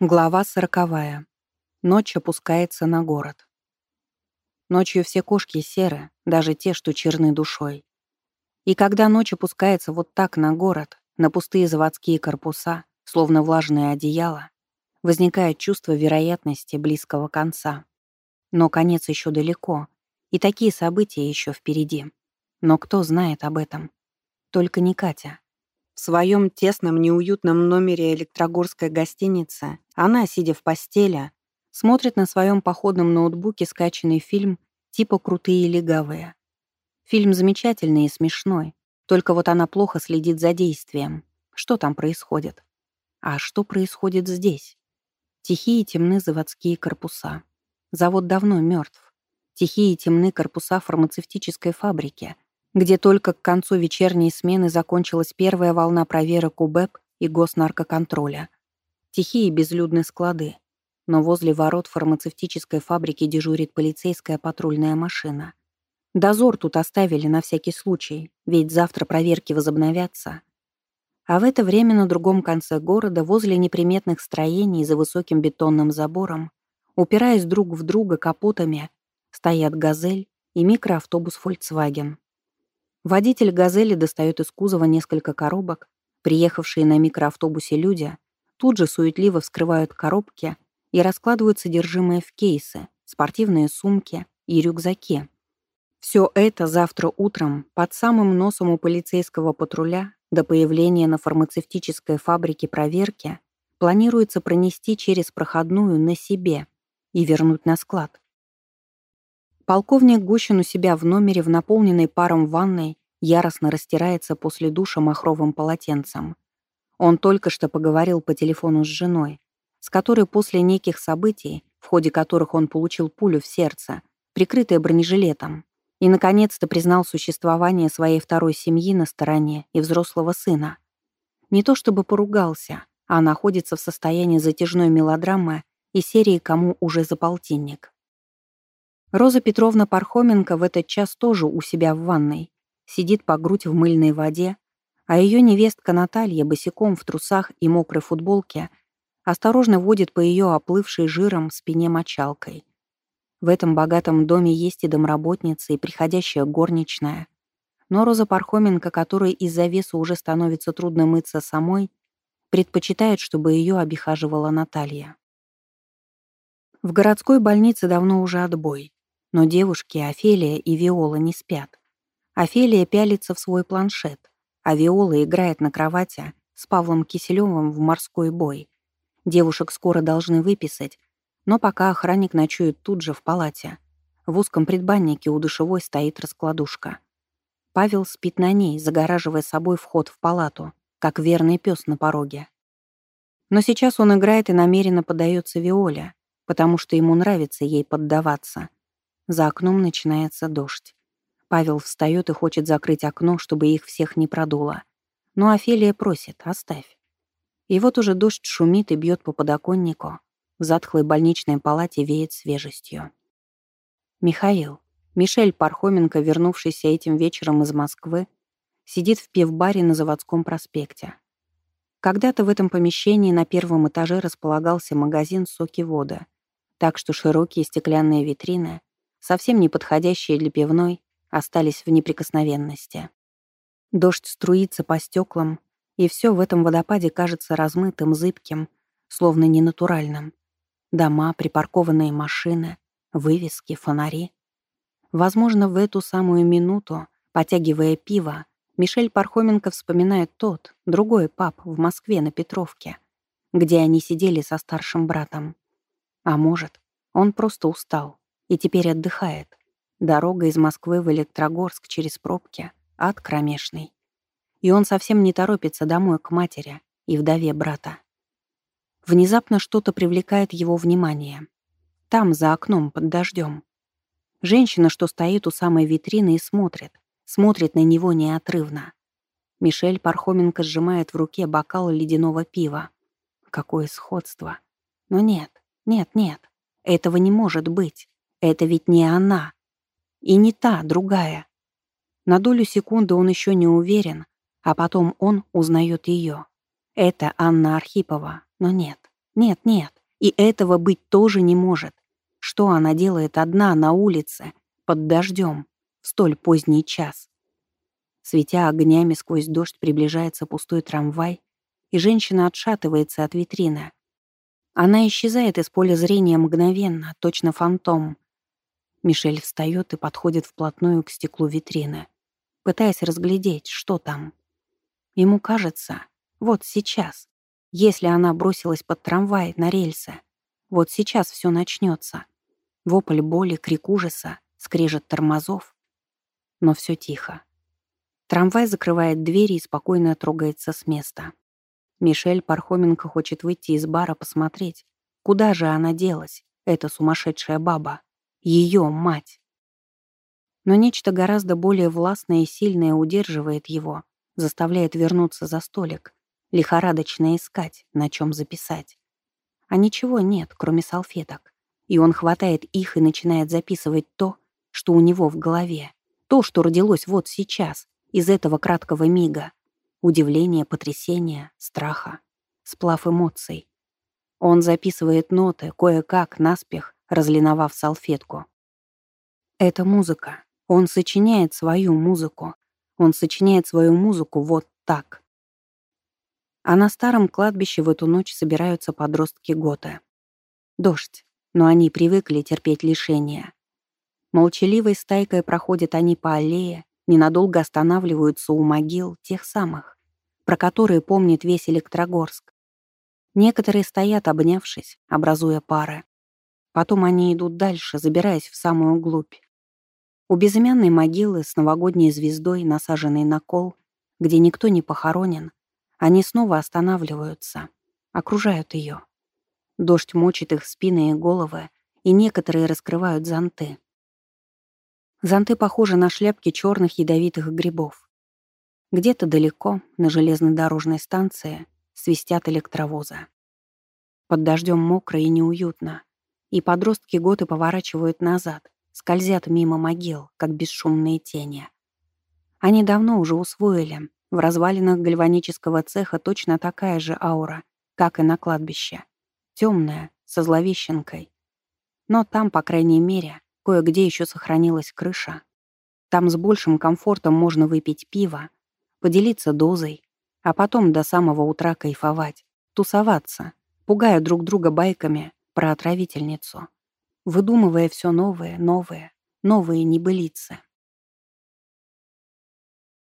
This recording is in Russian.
Глава сороковая. Ночь опускается на город. Ночью все кошки серы, даже те, что черны душой. И когда ночь опускается вот так на город, на пустые заводские корпуса, словно влажное одеяло, возникает чувство вероятности близкого конца. Но конец еще далеко, и такие события еще впереди. Но кто знает об этом? Только не Катя. В своем тесном, неуютном номере электрогорской гостиницы она, сидя в постели, смотрит на своем походном ноутбуке скачанный фильм типа «Крутые легавые». Фильм замечательный и смешной, только вот она плохо следит за действием. Что там происходит? А что происходит здесь? Тихие и темны заводские корпуса. Завод давно мертв. Тихие и темны корпуса фармацевтической фабрики — где только к концу вечерней смены закончилась первая волна проверок УБЭП и госнаркоконтроля. Тихие безлюдные склады, но возле ворот фармацевтической фабрики дежурит полицейская патрульная машина. Дозор тут оставили на всякий случай, ведь завтра проверки возобновятся. А в это время на другом конце города, возле неприметных строений за высоким бетонным забором, упираясь друг в друга капотами, стоят «Газель» и микроавтобус «Фольксваген». Водитель «Газели» достает из кузова несколько коробок. Приехавшие на микроавтобусе люди тут же суетливо вскрывают коробки и раскладывают содержимое в кейсы, спортивные сумки и рюкзаки. Все это завтра утром под самым носом у полицейского патруля до появления на фармацевтической фабрике проверки планируется пронести через проходную на себе и вернуть на склад. Полковник Гущин у себя в номере в наполненной паром ванной яростно растирается после душа махровым полотенцем. Он только что поговорил по телефону с женой, с которой после неких событий, в ходе которых он получил пулю в сердце, прикрытое бронежилетом, и, наконец-то, признал существование своей второй семьи на стороне и взрослого сына. Не то чтобы поругался, а находится в состоянии затяжной мелодрамы и серии «Кому уже за полтинник». Роза Петровна Пархоменко в этот час тоже у себя в ванной. Сидит по грудь в мыльной воде, а ее невестка Наталья босиком в трусах и мокрой футболке осторожно водит по ее оплывшей жиром спине мочалкой. В этом богатом доме есть и домработница, и приходящая горничная. Но Роза Пархоменко, которой из-за веса уже становится трудно мыться самой, предпочитает, чтобы ее обихаживала Наталья. В городской больнице давно уже отбой. Но девушки Офелия и Виола не спят. Офелия пялится в свой планшет, а Виола играет на кровати с Павлом Киселевым в морской бой. Девушек скоро должны выписать, но пока охранник ночует тут же в палате. В узком предбаннике у душевой стоит раскладушка. Павел спит на ней, загораживая собой вход в палату, как верный пес на пороге. Но сейчас он играет и намеренно поддается Виоле, потому что ему нравится ей поддаваться. За окном начинается дождь. Павел встает и хочет закрыть окно, чтобы их всех не продуло. Но Офелия просит «оставь». И вот уже дождь шумит и бьет по подоконнику. В затхлой больничной палате веет свежестью. Михаил, Мишель Пархоменко, вернувшийся этим вечером из Москвы, сидит в пивбаре на Заводском проспекте. Когда-то в этом помещении на первом этаже располагался магазин «Соки вода», так что широкие стеклянные витрины совсем не подходящие для пивной, остались в неприкосновенности. Дождь струится по стеклам, и все в этом водопаде кажется размытым, зыбким, словно ненатуральным. Дома, припаркованные машины, вывески, фонари. Возможно, в эту самую минуту, потягивая пиво, Мишель Пархоменко вспоминает тот, другой пап в Москве на Петровке, где они сидели со старшим братом. А может, он просто устал и теперь отдыхает. Дорога из Москвы в Электрогорск через пробки — ад кромешный. И он совсем не торопится домой к матери и вдове брата. Внезапно что-то привлекает его внимание. Там, за окном, под дождем. Женщина, что стоит у самой витрины и смотрит, смотрит на него неотрывно. Мишель Пархоменко сжимает в руке бокал ледяного пива. Какое сходство. Но нет, нет, нет, этого не может быть. Это ведь не она. И не та, другая. На долю секунды он еще не уверен, а потом он узнает ее. Это Анна Архипова, но нет, Нет, нет, и этого быть тоже не может. Что она делает одна на улице, под дождем, в столь поздний час? Светя огнями сквозь дождь приближается пустой трамвай, и женщина отшатывается от витрины. Она исчезает из поля зрения мгновенно, точно фантом. Мишель встает и подходит вплотную к стеклу витрины, пытаясь разглядеть, что там. Ему кажется, вот сейчас, если она бросилась под трамвай на рельсы, вот сейчас все начнется. Вопль боли, крик ужаса, скрежет тормозов. Но все тихо. Трамвай закрывает двери и спокойно трогается с места. Мишель Пархоменко хочет выйти из бара посмотреть, куда же она делась, эта сумасшедшая баба ее мать. Но нечто гораздо более властное и сильное удерживает его, заставляет вернуться за столик, лихорадочно искать, на чем записать. А ничего нет, кроме салфеток. И он хватает их и начинает записывать то, что у него в голове. То, что родилось вот сейчас, из этого краткого мига. Удивление, потрясение, страха. Сплав эмоций. Он записывает ноты, кое-как, наспех, разлиновав салфетку. Это музыка. Он сочиняет свою музыку. Он сочиняет свою музыку вот так. А на старом кладбище в эту ночь собираются подростки Готы. Дождь, но они привыкли терпеть лишения. Молчаливой стайкой проходят они по аллее, ненадолго останавливаются у могил тех самых, про которые помнит весь Электрогорск. Некоторые стоят, обнявшись, образуя пары. Потом они идут дальше, забираясь в самую глубь. У безымянной могилы с новогодней звездой, насаженной на кол, где никто не похоронен, они снова останавливаются, окружают ее. Дождь мочит их спины и головы, и некоторые раскрывают зонты. Зонты похожи на шляпки черных ядовитых грибов. Где-то далеко, на железной дорожной станции, свистят электровозы. Под дождем мокро и неуютно и подростки готы поворачивают назад, скользят мимо могил, как бесшумные тени. Они давно уже усвоили, в развалинах гальванического цеха точно такая же аура, как и на кладбище. Темная, со зловещенкой. Но там, по крайней мере, кое-где еще сохранилась крыша. Там с большим комфортом можно выпить пиво, поделиться дозой, а потом до самого утра кайфовать, тусоваться, пугая друг друга байками про отравительницу, выдумывая все новые, новые, новые небылицы.